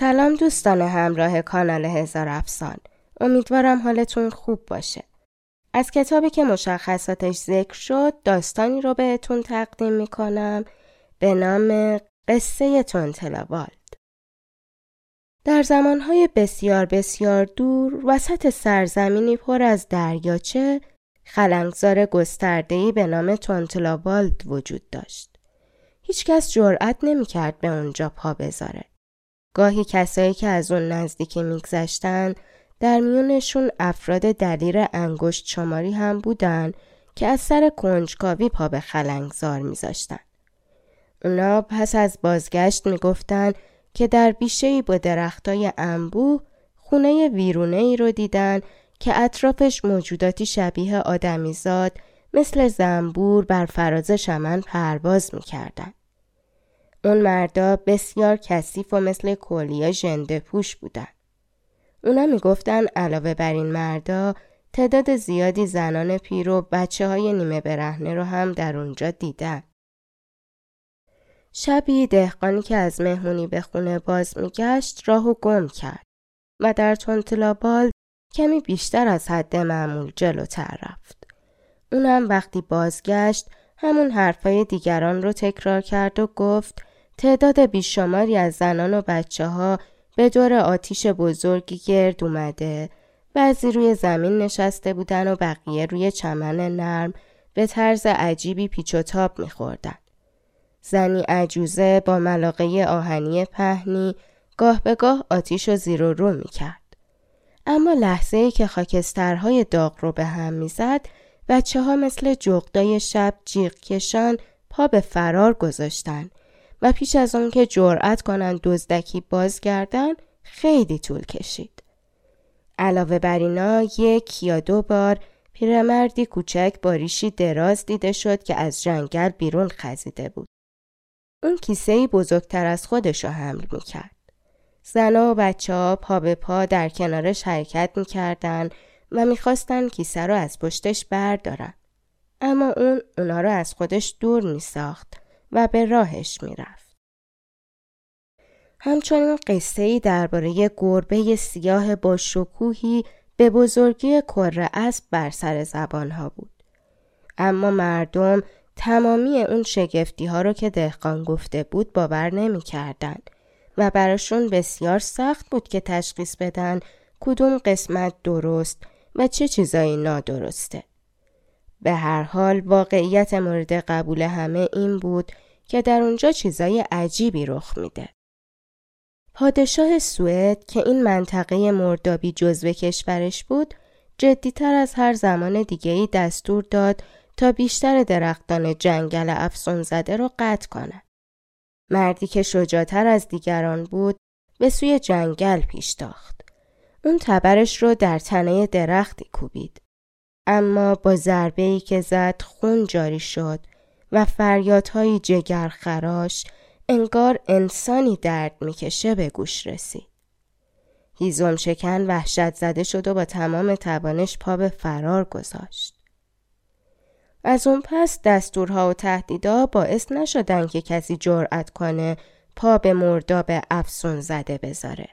سلام دوستان همراه کانال هزار افسان امیدوارم حالتون خوب باشه از کتابی که مشخصاتش ذکر شد داستانی رو بهتون تقدیم می‌کنم به نام قصه تونتلابالد در زمانهای بسیار بسیار دور وسط سرزمینی پر از دریاچه خلنگزار گستردهی به نام تونتلابالد وجود داشت. هیچکس جرأت نمی‌کرد به اونجا پا بذاره. گاهی کسایی که از اون نزدیکی میگذشتن در میونشون افراد دلیر انگشت شماری هم بودن که از سر کنجکاوی پا به خلنگزار میذاشتن. اونا پس از بازگشت می‌گفتن که در بیشهی با درختای انبوه خونه ویرونه ای رو دیدن که اطرافش موجوداتی شبیه آدمیزاد مثل زنبور بر فراز شمن پرواز می‌کردن. اون مردا بسیار کثیف و مثل کلیا ژنده پوش بودن. اونا می‌گفتن علاوه بر این مردا تعداد زیادی زنان پیر و بچه های نیمه برهنه رو هم در اونجا دیدن. شبی دهقانی که از مهمونی به خونه باز میگشت راه و گم کرد و در تونتلابال کمی بیشتر از حد معمول جلوتر رفت. اونم وقتی بازگشت همون حرفای دیگران رو تکرار کرد و گفت تعداد بیشماری از زنان و بچه ها به دور آتیش بزرگی گرد اومده بعضی روی زمین نشسته بودن و بقیه روی چمن نرم به طرز عجیبی پیچ و تاب میخوردن. زنی عجوزه با ملاقه آهنی پهنی گاه به گاه آتیش و زیر و رو می‌کرد. اما لحظه ای که خاکسترهای داغ رو به هم می‌زد بچه ها مثل جغدای شب جیغ کشان پا به فرار گذاشتن و پیش از اون که جرأت کنند دزدکی بازگردن خیلی طول کشید. علاوه بر اینا یک یا دو بار پیرمردی کوچک با ریشی دراز دیده شد که از جنگل بیرون خزیده بود. اون کیسه بزرگتر از خودش رو حمل می‌کرد. زنا و بچه ها پا به پا در کنارش حرکت می‌کردن و می‌خواستن کیسه رو از پشتش بردارن. اما اون اونا رو از خودش دور میساخت و به راهش می‌رفت. همچنین قصه ای درباره گربه سیاه با شکوهی به بزرگی کره اسب بر سر زبانها بود. اما مردم تمامی اون شگفتی ها رو که دهقان گفته بود باور نمی کردن و براشون بسیار سخت بود که تشخیص بدن کدوم قسمت درست و چه چیزایی نادرسته. به هر حال واقعیت مورد قبول همه این بود که در اونجا چیزای عجیبی رخ میده. پادشاه سوئد که این منطقه مردابی جزو کشورش بود جدیتر از هر زمان دیگهی دستور داد تا بیشتر درختان جنگل افسون زده رو قطع کنه. مردی که شجاعتر از دیگران بود به سوی جنگل پیش تاخت. اون تبرش رو در تنه درختی کوبید. اما با ضربه ای که زد خون جاری شد و فریادهای جگرخراش انگار انسانی درد می‌کشه به گوش رسید. هیزم شکن وحشت زده شد و با تمام توانش پا به فرار گذاشت. از اون پس دستورها و تهدیدها باعث نشدن که کسی جرأت کنه پا به مرداب افسون زده بذاره.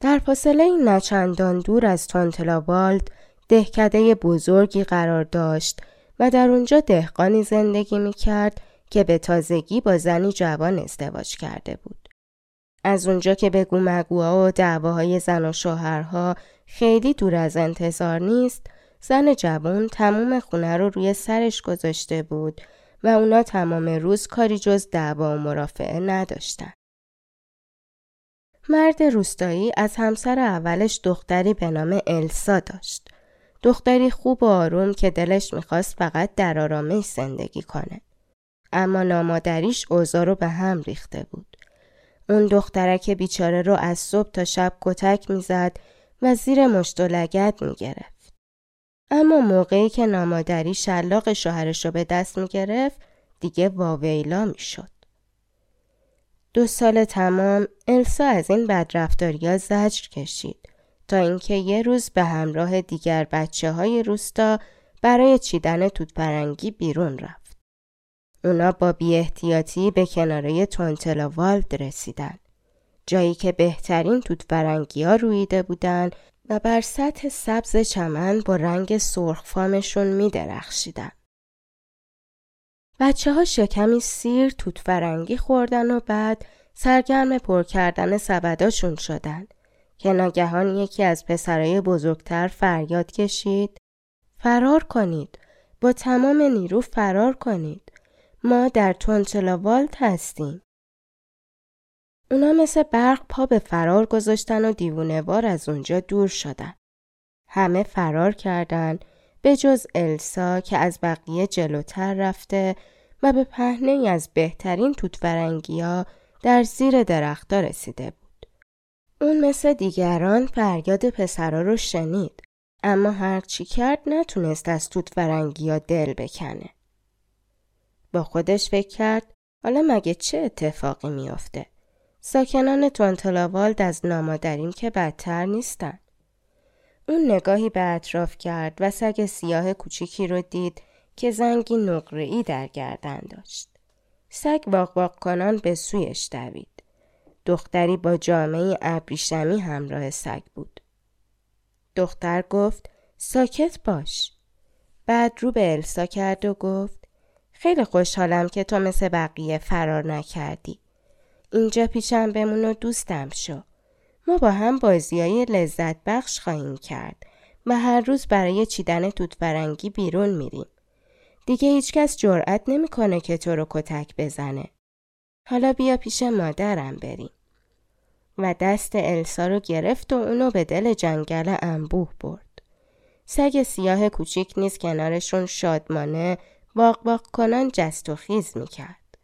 در فاصله نچندان دور از تونتلابالد دهکده بزرگی قرار داشت و در اونجا دهقانی زندگی می کرد که به تازگی با زنی جوان ازدواج کرده بود. از اونجا که به گومگوها و دعواهای زن و شوهرها خیلی دور از انتظار نیست، زن جوان تمام خونه رو روی سرش گذاشته بود و اونا تمام روز کاری جز دعوا و مرافعه نداشتن. مرد روستایی از همسر اولش دختری به نام السا داشت. دختری خوب و آروم که دلش می‌خواست فقط در آرامش زندگی کنه. اما نامادریش اوضاع رو به هم ریخته بود. اون دخترک بیچاره رو از صبح تا شب کتک می‌زد و زیر مشت و لگت می‌گرفت. اما موقعی که نامادری شلاق شوهرش رو به دست می‌گرفت دیگه واویلا می‌شد. دو سال تمام السا از این بدرفتاریا زجر کشید تا اینکه یه روز به همراه دیگر بچه های روستا برای چیدن توت پرنگی بیرون رفت. اونا با بی به کناره تونتلاوالد رسیدن. جایی که بهترین توت پرنگی ها رویده بودن و بر سطح سبز چمن با رنگ سرخ فامشون می درخشیدن. بچه ها شکمی سیر توت فرنگی خوردن و بعد سرگرم پر کردن سبداشون شدن که ناگهان یکی از پسرای بزرگتر فریاد کشید. فرار کنید. با تمام نیرو فرار کنید. ما در تونچلاوالت هستیم. اونا مثل برق پا به فرار گذاشتن و دیوونهوار از اونجا دور شدن. همه فرار کردن به جز السا که از بقیه جلوتر رفته و به پهنه از بهترین توت ها در زیر درختها رسیده. اون مثل دیگران فریاد پسرا رو شنید اما هر چی کرد نتونست از توت ها دل بکنه. با خودش فکر کرد حالا مگه چه اتفاقی میافته؟ ساکنان تونتلاوالد از نامادریم که بدتر نیستن. اون نگاهی به اطراف کرد و سگ سیاه کوچیکی رو دید که زنگی نقره‌ای در گردن داشت. سگ واق واق کنان به سویش دوید. دختری با جامعه ابریشمی همراه سگ بود. دختر گفت ساکت باش. بعد رو به السا کرد و گفت خیلی خوشحالم که تو مثل بقیه فرار نکردی. اینجا پیشم بمون و دوستم شو. ما با هم بازی های لذت بخش خواهیم کرد و هر روز برای چیدن توت فرنگی بیرون میریم. دیگه هیچکس جرأت نمی‌کنه که تو رو کتک بزنه. حالا بیا پیش مادرم بریم. و دست السا رو گرفت و اونو به دل جنگل انبوه برد. سگ سیاه کوچیک نیز کنارشون شادمانه واق واق کنان جست و خیز می‌کرد.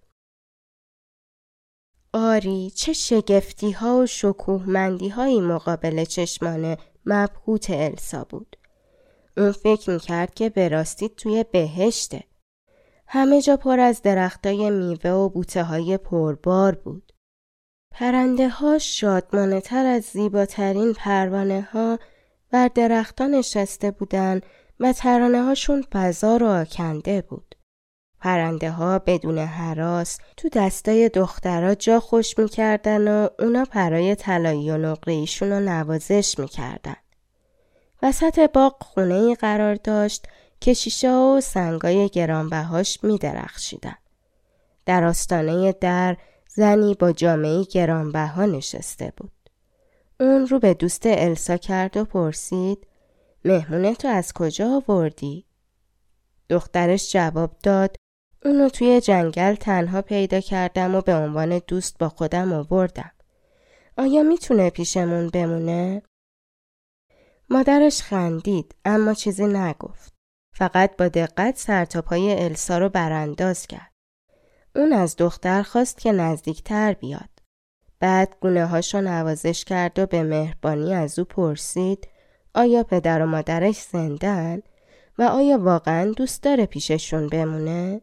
آری چه شگفتی ها و شکوهمندی هایی مقابل چشمان مبهوت السا بود. اون فکر می‌کرد که به راستی توی بهشته. همه جا پر از درختای میوه و بوته های پربار بود. پرنده ها شادمانه تر از زیباترین پروانه ها بر درختان نشسته بودن و ترانه هاشون فضا رو آکنده بود. پرنده ها بدون حراس تو دستای دخترها جا خوش می‌کردن و اونا پرای طلایی و نقره رو نوازش می‌کردن. وسط باغ خونه ای قرار داشت که شیشه و سنگای گرانبهاش می درخشیدن. در آستانه در زنی با جامعه گرانبها نشسته بود. اون رو به دوست السا کرد و پرسید مهمونه تو از کجا آوردی؟ دخترش جواب داد اونو توی جنگل تنها پیدا کردم و به عنوان دوست با خودم آوردم. آیا می‌تونه پیشمون بمونه؟ مادرش خندید اما چیزی نگفت. فقط با دقت سرتاپای السا رو برانداز کرد. اون از دختر خواست که نزدیکتر بیاد. بعد گونه هاشو نوازش کرد و به مهربانی از او پرسید آیا پدر و مادرش زندن و آیا واقعا دوست داره پیششون بمونه؟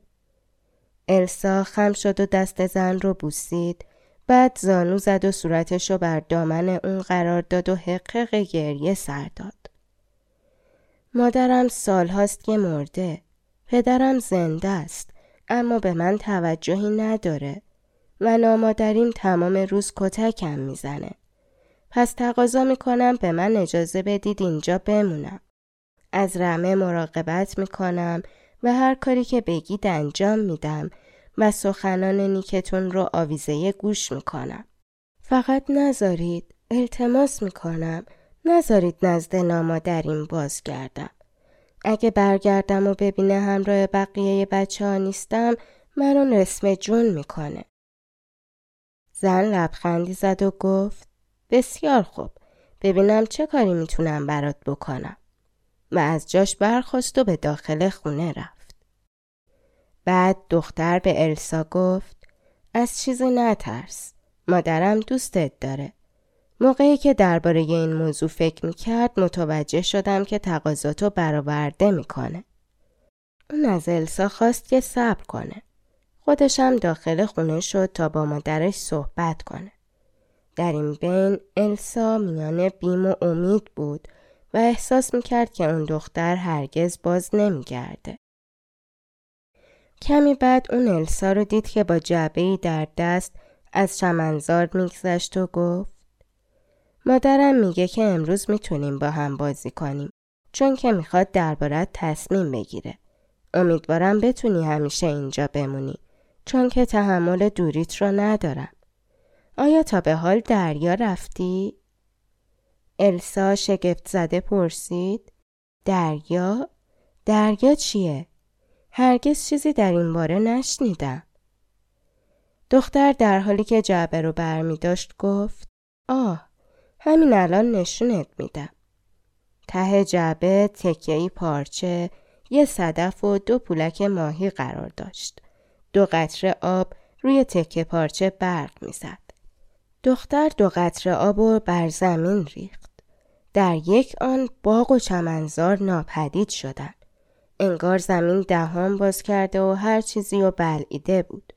السا خم شد و دست زن رو بوسید بعد زانو زد و صورتش رو بر دامن اون قرار داد و حقق گریه سر داد. مادرم سال هاست که مرده. پدرم زنده است. اما به من توجهی نداره و نامادریم تمام روز کتکم می‌زنه. پس تقاضا می‌کنم به من اجازه بدید اینجا بمونم. از رمه مراقبت می‌کنم و هر کاری که بگید انجام میدم و سخنان نیکتون رو آویزه گوش می‌کنم. فقط نذارید التماس می‌کنم نذارید نزد نامادریم بازگردم. اگه برگردم و ببینه همراه بقیه بچه ها نیستم منو رسم جون می‌کنه. زن لبخندی زد و گفت بسیار خوب ببینم چه کاری می‌تونم برات بکنم. و از جاش برخواست و به داخل خونه رفت. بعد دختر به السا گفت از چیزی نترس. مادرم دوستت داره. موقعی که درباره این موضوع فکر می‌کرد متوجه شدم که تقاضاتو برآورده می‌کنه. اون از السا خواست که صبر کنه. خودشم داخل خونه شد تا با مادرش صحبت کنه. در این بین السا میان بیم و امید بود و احساس می‌کرد که اون دختر هرگز باز نمیگرده. کمی بعد اون السا رو دید که با جعبه در دست از چمنزار میگذشت و گفت مادرم میگه که امروز می‌تونیم با هم بازی کنیم چون که می‌خواد دربارت تصمیم بگیره. امیدوارم بتونی همیشه اینجا بمونی چون که تحمل دوریت رو ندارم. آیا تا به حال دریا رفتی؟ السا شگفت زده پرسید دریا؟ دریا چیه؟ هرگز چیزی در این باره نشنیدم. دختر در حالی که جعبه رو برمی داشت گفت آه همین الان نشونت میدم. ته جعبه تکیهی پارچه یه صدف و دو پولک ماهی قرار داشت. دو قطره آب روی تکه پارچه برق می‌زد. دختر دو قطره آب و بر زمین ریخت. در یک آن باغ و چمنزار ناپدید شدند. انگار زمین دهان باز کرده و هر چیزی رو بلعیده بود.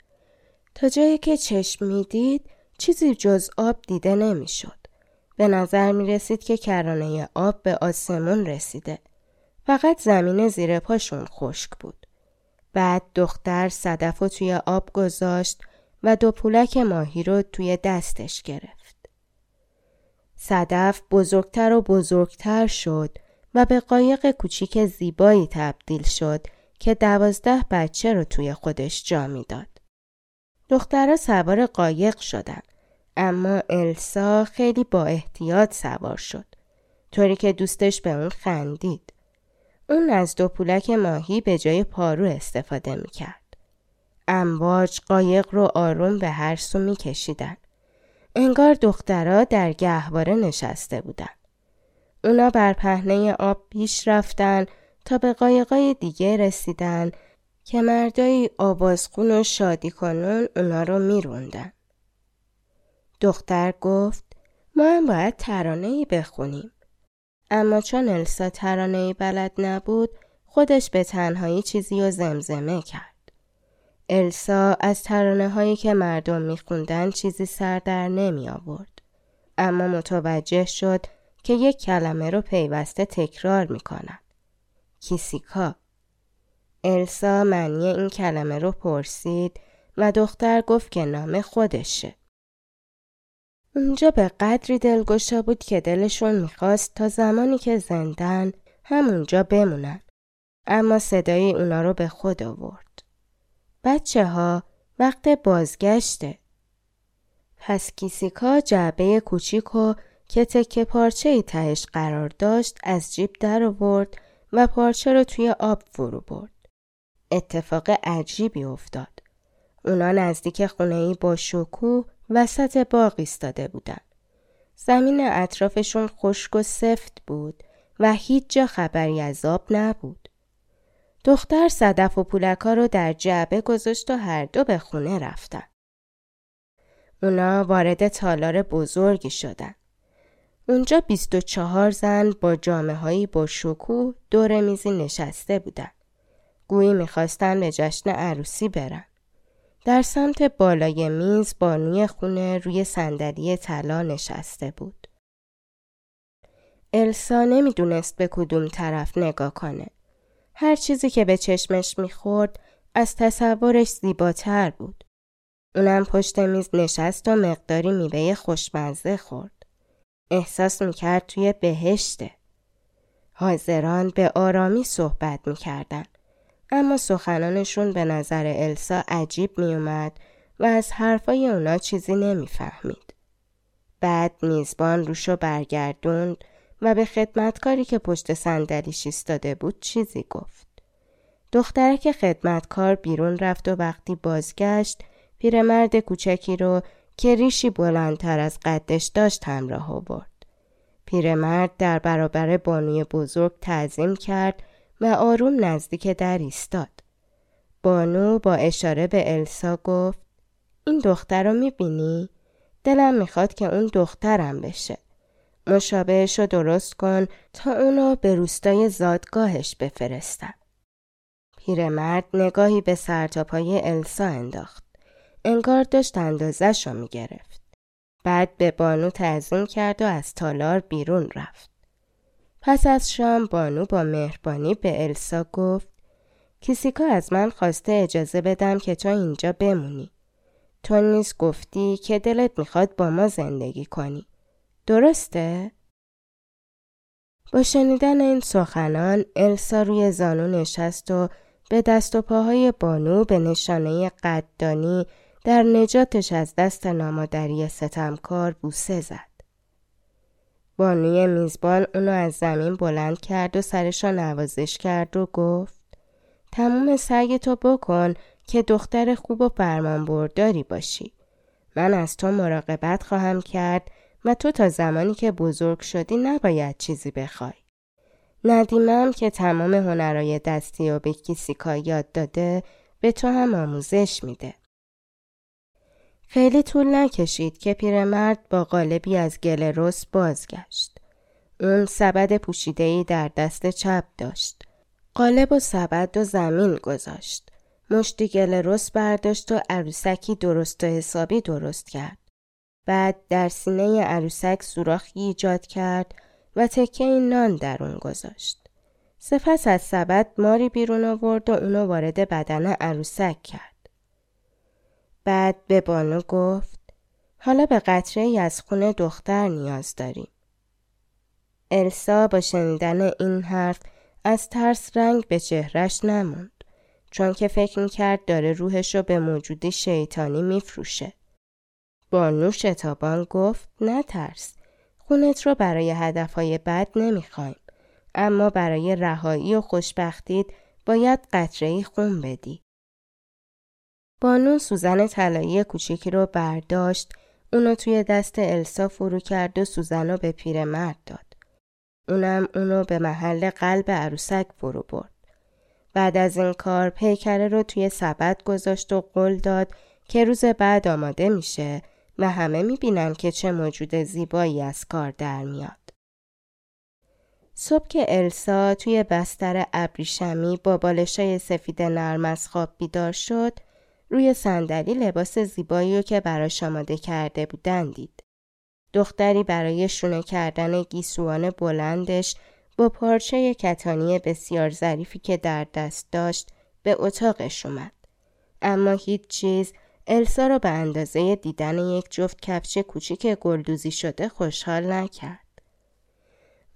تا جایی که چشم می‌دید چیزی جز آب دیده نمی‌شد. به نظر می رسید که کرانه آب به آسمون رسیده. فقط زمین زیر پاشون خشک بود. بعد دختر صدف و توی آب گذاشت و دو پولک ماهی رو توی دستش گرفت. صدف بزرگتر و بزرگتر شد و به قایق کوچیک زیبایی تبدیل شد که دوازده بچه رو توی خودش جا می‌داد. دخترها سوار قایق شدن اما السا خیلی با احتیاط سوار شد طوری که دوستش به اون خندید. اون از دو پولک ماهی به جای پارو استفاده می‌کرد. امواج قایق رو آروم به هر سو میکشیدن. انگار دخترها در گهواره نشسته بودن. اونا بر پهنه آب پیش رفتن تا به قایقای دیگه رسیدن که مردایی آوازخون و شادی کنون اونا رو میروندن. دختر گفت ما هم باید ترانه ای بخونیم. اما چون السا ترانه ای بلد نبود خودش به تنهایی چیزی و زمزمه کرد. السا از ترانه هایی که مردم میخوندن چیزی سر در نمی آورد. اما متوجه شد که یک کلمه رو پیوسته تکرار می‌کنن. کیسیکا. السا معنی این کلمه رو پرسید و دختر گفت که نام خودشه. اونجا به قدری دلگشا بود که دلشون می‌خواست تا زمانی که زندن همونجا بمونن. اما صدای اونا رو به خود آورد. بچه ها وقت بازگشته. پس کیسیکا جعبه کوچیک و که تکه پارچه ای تهش قرار داشت از جیب در آورد و پارچه رو توی آب فرو برد. اتفاق عجیبی افتاد. اونا نزدیک خونه ای با شکوه وسط باغ ایستاده بودن. زمین اطرافشون خشک و سفت بود و هیچ جا خبری از آب نبود. دختر صدف و پولکا رو در جعبه گذاشت و هر دو به خونه رفتن. اونا وارد تالار بزرگی شدن. اونجا بیست و چهار زن با جامعه هایی با شکوه دور میزی نشسته بودن. گویی می‌خواستن به جشن عروسی برن. در سمت بالای میز بانوی خونه روی صندلی طلا نشسته بود. السا نمی‌دونست به کدوم طرف نگاه کنه. هر چیزی که به چشمش می‌خورد از تصورش زیباتر بود. اونم پشت میز نشست و مقداری میوه خوشمزه خورد. احساس می‌کرد توی بهشته. حاضران به آرامی صحبت می‌کردن. اما سخنانشون به نظر السا عجیب میومد و از حرفای اونا چیزی نمی‌فهمید. بعد میزبان روشو برگردوند و به خدمتکاری که پشت صندلیش ایستاده بود چیزی گفت. دخترک خدمتکار بیرون رفت و وقتی بازگشت پیرمرد کوچکی رو که ریشی بلندتر از قدش داشت همراه آورد. پیرمرد در برابر بانوی بزرگ تعظیم کرد و آروم نزدیک در ایستاد. بانو با اشاره به السا گفت این دختر رو می‌بینی؟ دلم می‌خواد که اون دخترم بشه. مشابهش رو درست کن تا اونو به روستای زادگاهش بفرستم. پیرمرد نگاهی به سرتاپای السا انداخت. انگار داشت اندازش رو می‌گرفت. بعد به بانو تعظیم کرد و از تالار بیرون رفت. پس از شام بانو با مهربانی به السا گفت کیسیکا از من خواسته اجازه بدم که تو اینجا بمونی. تو نیز گفتی که دلت می‌خواد با ما زندگی کنی. درسته؟ با شنیدن این سخنان السا روی زانو نشست و به دست و پاهای بانو به نشانه قدردانی در نجاتش از دست نامادری ستمکار بوسه زد. بانوی میزبان اونو از زمین بلند کرد و سرش را نوازش کرد و گفت تموم سعی تو بکن که دختر خوب و فرمان برداری باشی. من از تو مراقبت خواهم کرد و تو تا زمانی که بزرگ شدی نباید چیزی بخوای. ندیمم که تمام هنرهای دستی و به کیسیکا یاد داده به تو هم آموزش میده. خیلی طول نکشید که پیرمرد با قالبی از گل رس بازگشت. اون سبد پوشیدهی در دست چپ داشت. قالب و سبد و زمین گذاشت. مشتی گل رس برداشت و عروسکی درست و حسابی درست کرد. بعد در سینه عروسک سوراخی ایجاد کرد و تکه نان در اون گذاشت. سپس از سبد ماری بیرون آورد و اونو وارد بدن عروسک کرد. بعد به بانو گفت حالا به قطره ای از خون دختر نیاز داریم. السا با شنیدن این حرف از ترس رنگ به چهرش نموند چون که فکر می‌کرد داره روحش رو به موجودی شیطانی میفروشه. بانو شتابان گفت نترس خونت رو برای هدفهای بد نمی‌خوایم اما برای رهایی و خوشبختیت باید قطره خون بدی. بانو سوزن طلایی کوچیکی رو برداشت اونو توی دست السا فرو کرد و سوزن به پیرمرد داد. اونم اونو به محل قلب عروسک فرو برد. بعد از این کار پیکره رو توی سبد گذاشت و قول داد که روز بعد آماده میشه و همه می‌بینن که چه موجود زیبایی از کار در میاد. صبح که السا توی بستر ابریشمی با بالشای سفید نرم از خواب بیدار شد، روی صندلی لباس زیبایی رو که براش آماده کرده بودن دید. دختری برای شونه کردن گیسوان بلندش با پارچه کتانی بسیار ظریفی که در دست داشت به اتاقش اومد. اما هیچ چیز السا را به اندازه دیدن یک جفت کفش کوچیک گلدوزی شده خوشحال نکرد.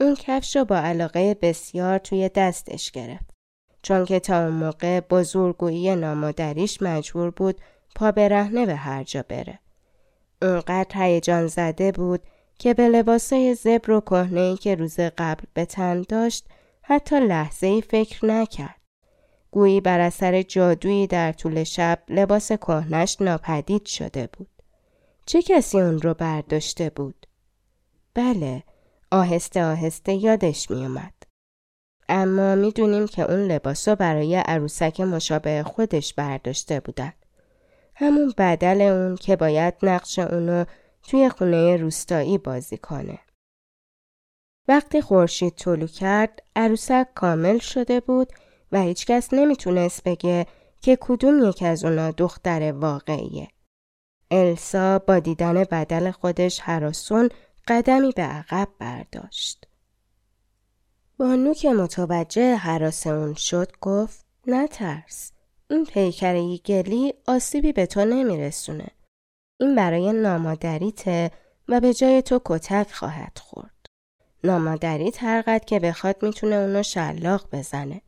اون کفش را با علاقه بسیار توی دستش گرفت. چون که تا اون موقع با زورگویی نامادریش مجبور بود پا برهنه به هر جا بره. اونقدر هیجان زده بود که به لباسای زبر و کهنه‌ای که روز قبل به تن داشت حتی لحظه ای فکر نکرد. گویی بر اثر جادویی در طول شب لباس کهنش ناپدید شده بود. چه کسی اون رو برداشته بود؟ بله، آهسته آهسته یادش می اومد. اما می‌دونیم که اون لباس رو برای عروسک مشابه خودش برداشته بودن. همون بدل اون که باید نقش اونو توی خونه روستایی بازی کنه. وقتی خورشید طلو کرد عروسک کامل شده بود و هیچکس نمی‌تونست بگه که کدوم یک از اونا دختر واقعیه. السا با دیدن بدل خودش حراسون قدمی به عقب برداشت. بانو که متوجه حراس اون شد گفت نترس. این پیکره گلی آسیبی به تو نمیرسونه. این برای نامادریته و به جای تو کتک خواهد خورد. نامادری ترقد که بخواد می‌تونه اونو شلاق بزنه.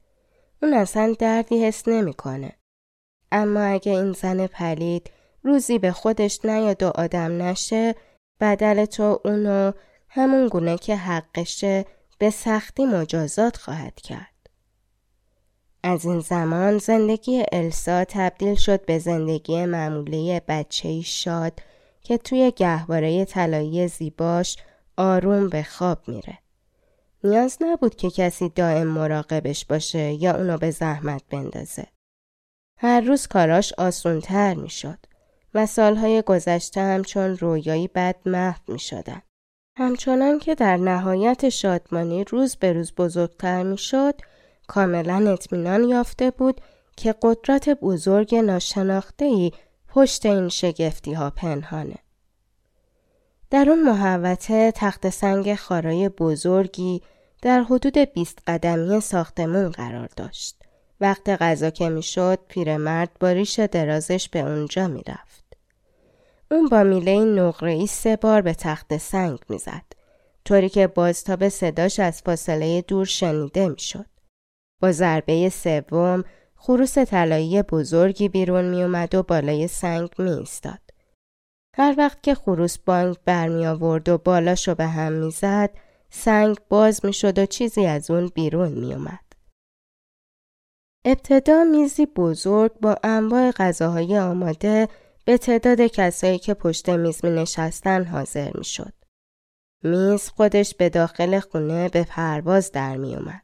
اون اصلا دردی حس نمی‌کنه. اما اگه این زن پلید روزی به خودش نیاد و آدم نشه بدل تو اونو همون گونه که حقشه به سختی مجازات خواهد کرد. از این زمان زندگی السا تبدیل شد به زندگی معمولی بچه شاد که توی گهواره طلایی زیباش آروم به خواب میره. نیاز نبود که کسی دائم مراقبش باشه یا اونو به زحمت بندازه. هر روز کاراش آسونتر می‌شد و سالهای گذشته همچون رویایی بد محو می شدن. همچنان که در نهایت شادمانی روز به روز بزرگتر می شد، کاملا اطمینان یافته بود که قدرت بزرگ ناشناخته ای پشت این شگفتی ها پنهانه. در اون محوطه تخت سنگ خارای بزرگی در حدود 20 قدمی ساختمون قرار داشت. وقت غذا که می‌شد پیرمرد با ریش درازش به اونجا می‌رفت. اون با میله نقره ای سه بار به تخت سنگ می‌زد. طوری که بازتاب صداش از فاصله دور شنیده می‌شد. با ضربه سوم خروس طلایی بزرگی بیرون می اومد و بالای سنگ می. هر وقت که خروس بانک برمی آورد و بالاشو به هم می‌زد، سنگ باز می شد و چیزی از اون بیرون می اومد. ابتدا میزی بزرگ با انواع غذاهای آماده به تعداد کسایی که پشت میز می نشستن حاضر می شد. میز خودش به داخل خونه به پرواز در می اومد.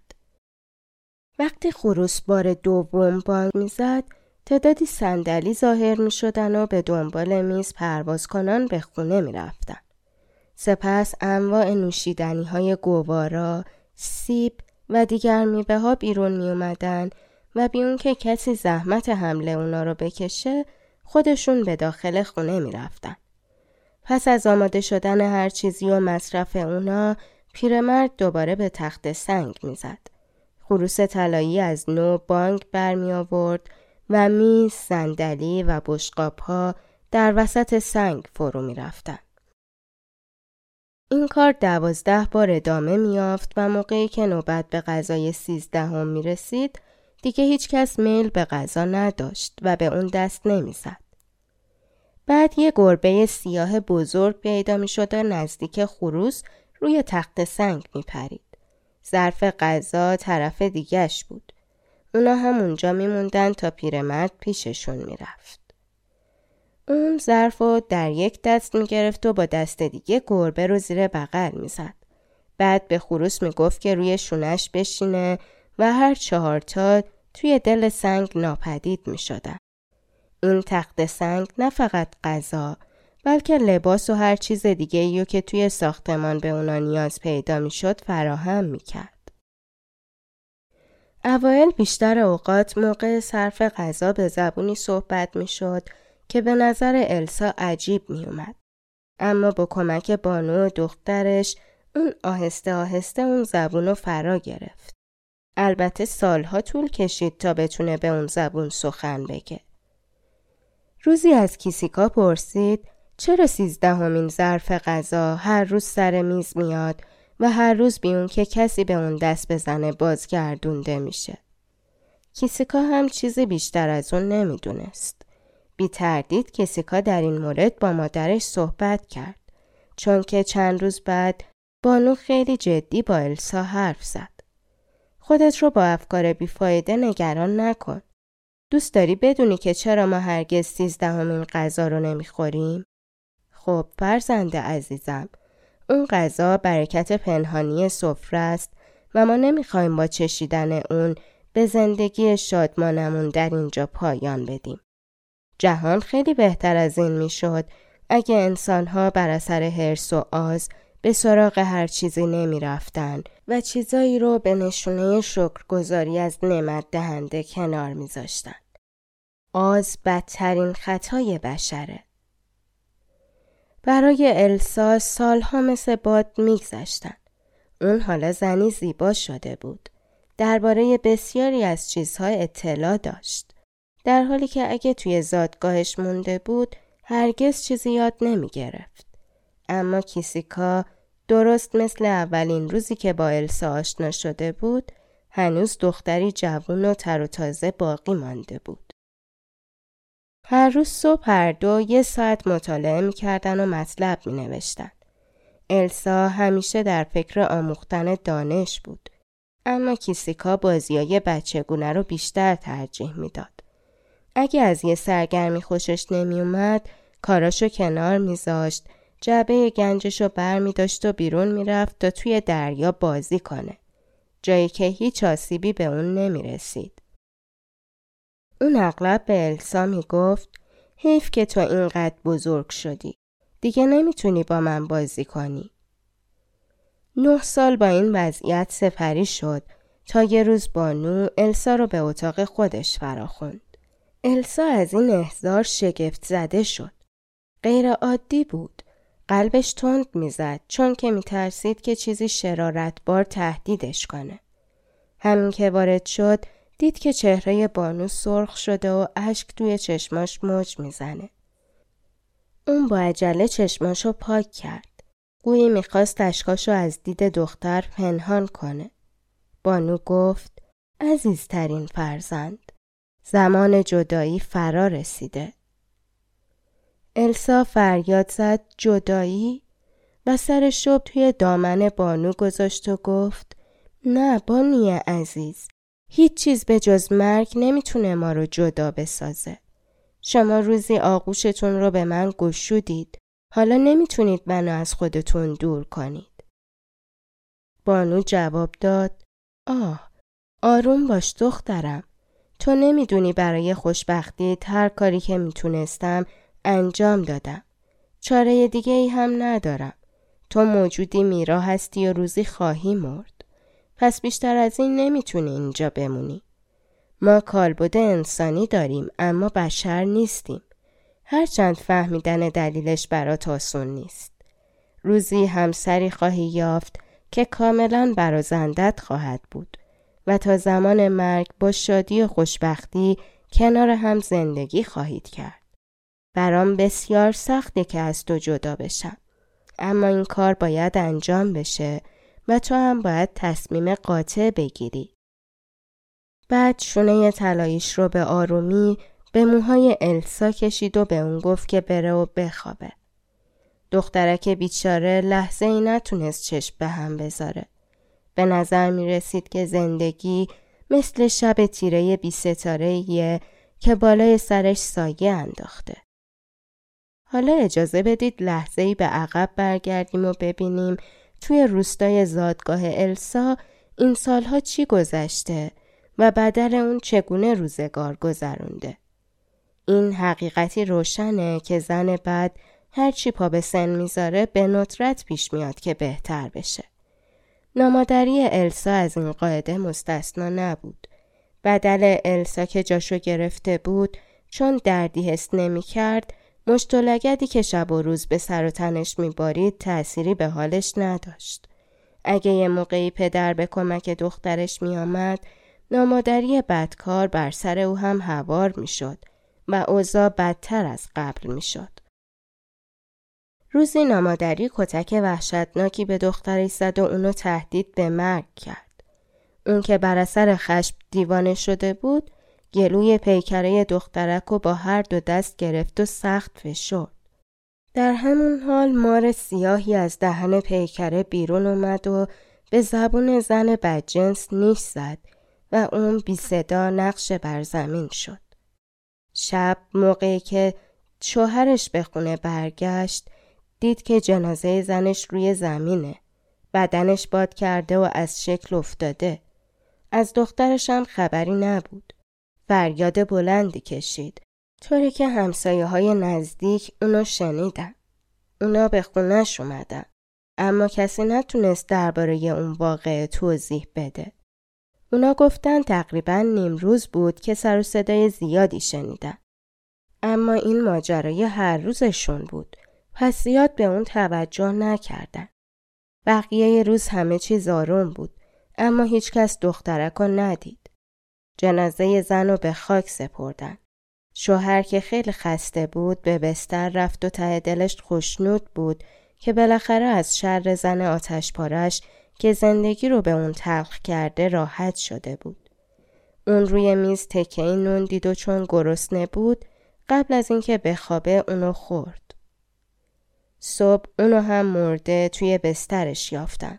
وقتی خروس بار دوم بانگ می‌زد تعدادی صندلی ظاهر می شدن و به دنبال میز پرواز کنان به خونه می رفتن. سپس انواع نوشیدنی های گوارا، سیب و دیگر میوه ها بیرون می اومدن و بیون که کسی زحمت حمله اونا رو بکشه خودشون به داخل خونه می رفتن. پس از آماده شدن هر چیزی و مصرف اونا پیرمرد دوباره به تخت سنگ می‌زد. خروس طلایی از نو بانک برمی آورد و میز، صندلی و بشقاب ها در وسط سنگ فرو می رفتن. این کار دوازده بار ادامه میافت و موقعی که نوبت به غذای سیزدهم می رسید دیگه هیچ کس میل به غذا نداشت و به اون دست نمی‌زد. بعد یه گربه سیاه بزرگ پیدا می شد و نزدیک خروس روی تخت سنگ می پرید. ظرف غذا طرف دیگش بود. اونا هم اونجا میموندن تا پیرمرد پیششون می‌رفت. اون ظرف رو در یک دست می‌گرفت و با دست دیگه گربه رو زیر بغل می‌زد. بعد به خروس می‌گفت که روی شونش بشینه و هر چهارتا توی دل سنگ ناپدید می‌شدن. این تخت سنگ نه فقط غذا بلکه لباس و هر چیز دیگه ایو که توی ساختمان به اونا نیاز پیدا می‌شد فراهم می‌کرد. اوایل بیشتر اوقات موقع صرف غذا به زبونی صحبت می‌شد که به نظر السا عجیب میومد. اما با کمک بانو و دخترش اون آهسته آهسته اون زبون رو فرا گرفت. البته سالها طول کشید تا بتونه به اون زبون سخن بگه. روزی از کیسیکا پرسید چرا سیزدهمین ظرف غذا هر روز سر میز میاد و هر روز بیون که کسی به اون دست بزنه بازگردونده میشه. کیسیکا هم چیزی بیشتر از اون نمی‌دونست. بی تردید کیسیکا در این مورد با مادرش صحبت کرد چون که چند روز بعد بانو خیلی جدی با السا حرف زد. خودت رو با افکار بیفایده نگران نکن. دوست داری بدونی که چرا ما هرگز سیزدهمین غذا رو نمی‌خوریم؟ خب فرزند عزیزم اون غذا برکت پنهانی سفره است و ما نمی‌خوایم با چشیدن اون به زندگی شادمانمون در اینجا پایان بدیم. جهان خیلی بهتر از این می‌شد اگه انسانها بر اثر حرس و آز به سراغ هر چیزی نمی رفتن و چیزایی رو به نشونه شکرگزاری از نعمت دهنده کنار می زاشتن. آز بدترین خطای بشره. برای السا سالها مثل باد میگذشتن. اون حالا زنی زیبا شده بود. درباره بسیاری از چیزها اطلاع داشت. در حالی که اگه توی زادگاهش مونده بود هرگز چیزی یاد نمی گرفت. اما کیسیکا درست مثل اولین روزی که با السا آشنا شده بود هنوز دختری جوون و تر و تازه باقی مانده بود. هر روز صبح هر دو یه ساعت مطالعه می‌کردن و مطلب می نوشتن. السا همیشه در فکر آموختن دانش بود. اما کیسیکا بازیای بچگونه رو بیشتر ترجیح می‌داد. اگه از یه سرگرمی خوشش نمیومد کاراشو کنار میذاشت جعبه گنجش رو بر می داشت و بیرون می رفت تا توی دریا بازی کنه. جایی که هیچ آسیبی به اون نمی رسید. اون اغلب به السا می گفت حیف که تو اینقدر بزرگ شدی. دیگه نمی‌تونی با من بازی کنی. نه سال با این وضعیت سفری شد تا یه روز بانو السا رو به اتاق خودش فراخوند. السا از این احضار شگفت زده شد. غیر عادی بود. قلبش تند می‌زد چون که میترسید که چیزی شرارتبار تهدیدش کنه. همین که وارد شد دید که چهره بانو سرخ شده و اشک توی چشماش موج می‌زنه. اون با عجله چشماشو پاک کرد. گویی می‌خواست اشکاشو از دید دختر پنهان کنه. بانو گفت عزیزترین فرزند زمان جدایی فرا رسیده. السا فریاد زد جدایی و سر شب توی دامن بانو گذاشت و گفت نه بانوی عزیز هیچ چیز به جز مرگ نمی‌تونه ما رو جدا بسازه. شما روزی آغوشتون رو به من گشودید. حالا نمی‌تونید منو از خودتون دور کنید. بانو جواب داد آه آروم باش دخترم. تو نمی‌دونی برای خوشبختی هر کاری که می‌تونستم انجام دادم. چاره دیگه ای هم ندارم. تو موجودی میرا هستی و روزی خواهی مرد. پس بیشتر از این نمی‌تونی اینجا بمونی. ما کالبد انسانی داریم اما بشر نیستیم. هرچند فهمیدن دلیلش برات آسون نیست. روزی همسری خواهی یافت که کاملا برازندت خواهد بود و تا زمان مرگ با شادی و خوشبختی کنار هم زندگی خواهید کرد. برام بسیار سخته که از تو جدا بشم. اما این کار باید انجام بشه و تو هم باید تصمیم قاطع بگیری. بعد شونه طلاییش رو به آرومی به موهای السا کشید و به اون گفت که بره و بخوابه. دخترک بیچاره لحظه ای نتونست چشم به هم بذاره. به نظر می رسید که زندگی مثل شب تیره بی ستاره که بالای سرش سایه انداخته. حالا اجازه بدید لحظه ای به عقب برگردیم و ببینیم توی روستای زادگاه السا این سالها چی گذشته و بدل اون چگونه روزگار گذرونده. این حقیقتی روشنه که زن بد هرچی پا به سن می‌ذاره به ندرت پیش میاد که بهتر بشه. نامادری السا از این قاعده مستثنا نبود. بدل السا که جاشو گرفته بود چون دردی حس نمی کرد مشتولگدی که شب و روز به سر و تنش میبارید تأثیری به حالش نداشت. اگه یه موقعی پدر به کمک دخترش میآمد نامادری بدکار بر سر او هم هوار می‌شد و اوضاع بدتر از قبل می‌شد. روزی نامادری کتک وحشتناکی به دخترش زد و اونو تهدید به مرگ کرد. اون که بر اثر خشم دیوانه شده بود گلوی پیکره دخترک و با هر دو دست گرفت و سخت فشرد. در همون حال مار سیاهی از دهن پیکره بیرون اومد و به زبون زن بدجنس نیش زد و اون بی صدا نقش بر زمین شد. شب موقعی که شوهرش به خونه برگشت دید که جنازه زنش روی زمینه. بدنش باد کرده و از شکل افتاده. از دخترش هم خبری نبود. فریاد بلندی کشید. طوری که همسایه های نزدیک اونو شنیدن. اونا به خونش اومدن. اما کسی نتونست درباره اون واقع توضیح بده. اونا گفتن تقریبا نیمروز بود که سر و صدای زیادی شنیدن. اما این ماجرای هر روزشون بود. پس زیاد به اون توجه نکردن. بقیه روز همه چیز آروم بود. اما هیچکس دخترک ندید. جنازه زن رو به خاک سپردن. شوهر که خیلی خسته بود به بستر رفت و ته دلش خوشنود بود که بالاخره از شر زن آتش پارش که زندگی رو به اون تلخ کرده راحت شده بود. اون روی میز تکه نون دید و چون گرسنه بود قبل از اینکه بخوابه اونو خورد. صبح اونو هم مرده توی بسترش یافتن.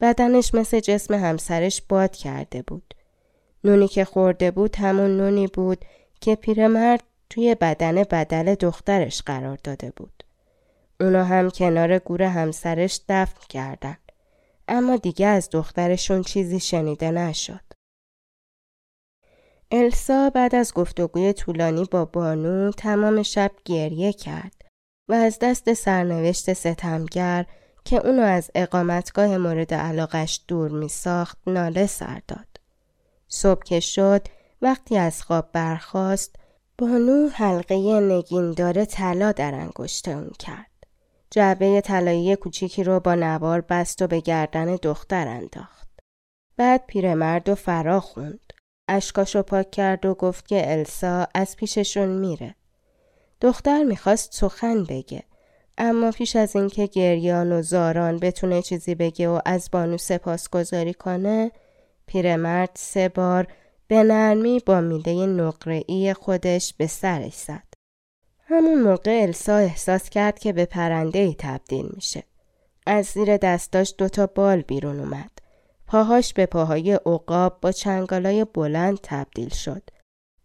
بدنش مثل جسم همسرش باد کرده بود. نونی که خورده بود همون نونی بود که پیرمرد توی بدن بدل دخترش قرار داده بود. اونا هم کنار گور همسرش دفن کردن. اما دیگه از دخترشون چیزی شنیده نشد. السا بعد از گفتگوی طولانی با بانو تمام شب گریه کرد و از دست سرنوشت ستمگر که اونو از اقامتگاه مورد علاقش دور می ساخت ناله سر داد. صبح که شد وقتی از خواب برخاست بانو حلقه نگیندار طلا در انگشت اون کرد. جعبه طلایی کوچیکی رو با نوار بست و به گردن دختر انداخت. بعد پیرمرد و فرا خوند. اشکاشو پاک کرد و گفت که السا از پیششون میره. دختر می‌خواست سخن بگه. اما پیش از اینکه گریان و زاران بتونه چیزی بگه و از بانو سپاسگزاری کنه پیرمرد سه بار به نرمی با میله نقره‌ای خودش به سرش زد. همون موقع السا احساس کرد که به پرنده ای تبدیل میشه. از زیر دستاش دوتا بال بیرون اومد. پاهاش به پاهای عقاب با چنگالای بلند تبدیل شد.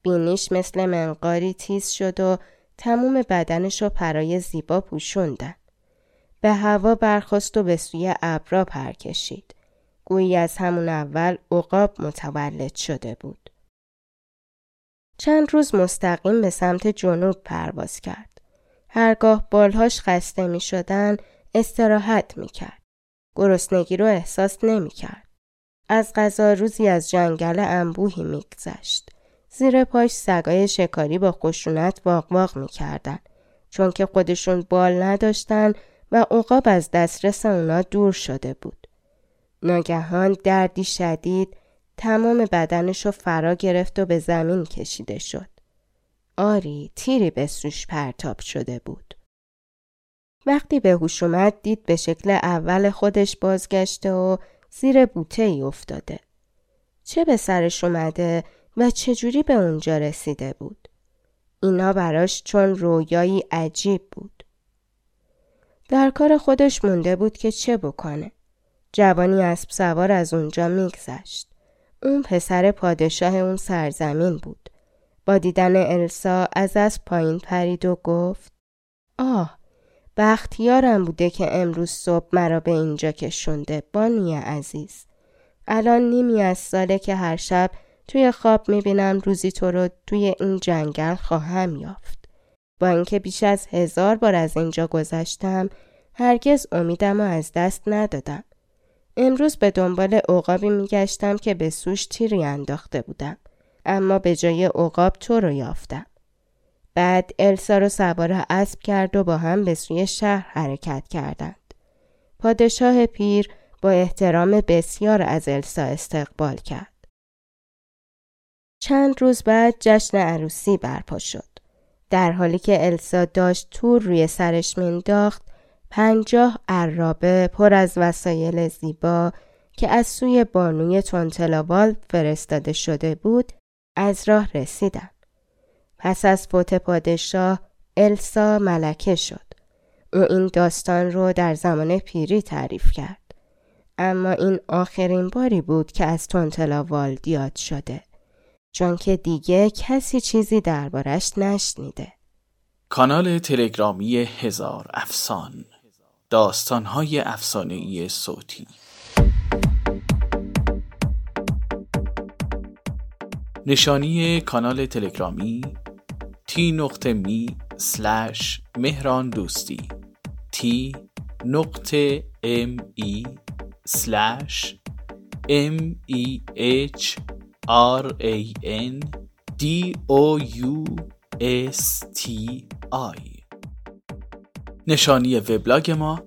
بینیش مثل منقاری تیز شد و تموم بدنش رو پرای زیبا پوشوندن. به هوا برخواست و به سوی ابرا پر کشید. گویی از همون اول عقاب متولد شده بود. چند روز مستقیم به سمت جنوب پرواز کرد. هرگاه بالهاش خسته می شدن استراحت می کرد. گرسنگی رو احساس نمی کرد. از غذا روزی از جنگل انبوهی می گذشت. زیر پاش سگای شکاری با خشونت واق واق می کردن. چون که خودشون بال نداشتن و عقاب از دسترس اونا دور شده بود. ناگهان دردی شدید تمام بدنش رو فرا گرفت و به زمین کشیده شد. آری تیری به سوش پرتاب شده بود. وقتی به هوش اومد دید به شکل اول خودش بازگشته و زیر بوته ای افتاده. چه به سرش اومده و چجوری به اونجا رسیده بود؟ اینا براش چون رویایی عجیب بود. در کار خودش مونده بود که چه بکنه. جوانی اسب سوار از اونجا میگذشت. اون پسر پادشاه اون سرزمین بود. با دیدن السا از از پایین پرید و گفت آه بختیارم بوده که امروز صبح مرا به اینجا کشونده بانی عزیز. الان نیمی از ساله که هر شب توی خواب می‌بینم روزی تو رو توی این جنگل خواهم یافت. با اینکه بیش از هزار بار از اینجا گذشتم هرگز امیدم رو از دست ندادم. امروز به دنبال عقابی میگشتم که به سوش تیری انداخته بودم. اما به جای عقاب تو رو یافتم. بعد السا رو سوار اسب کرد و با هم به سوی شهر حرکت کردند. پادشاه پیر با احترام بسیار از السا استقبال کرد. چند روز بعد جشن عروسی برپا شد. در حالی که السا داشت تور روی سرش مینداخت پنجاه عرابه پر از وسایل زیبا که از سوی بانوی تونتلاوال فرستاده شده بود از راه رسیدن. پس از فوت پادشاه السا ملکه شد. او این داستان رو در زمان پیری تعریف کرد. اما این آخرین باری بود که از تونتلاوال یاد شده. چون که دیگه کسی چیزی دربارش نشنیده. کانال تلگرامی هزار افسان داستانهای افسانه‌ای صوتی. نشانی کانال تلگرامی t نقطه me slash مهران دوستی t نقطه m e slash m e h r a n d o u s t i نشانی وبلاگ ما